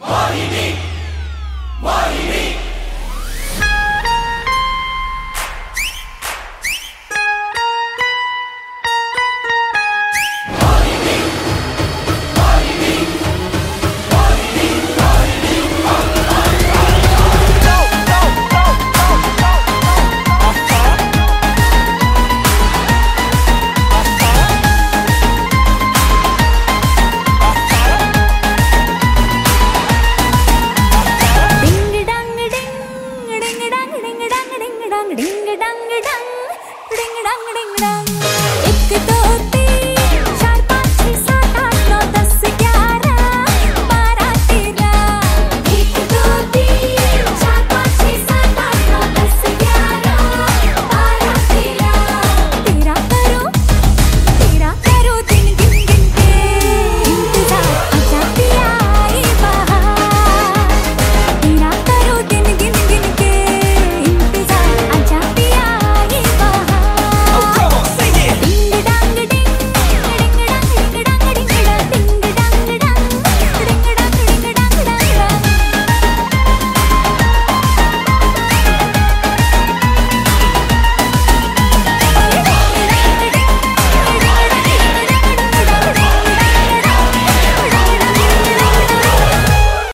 Morire! Dung dung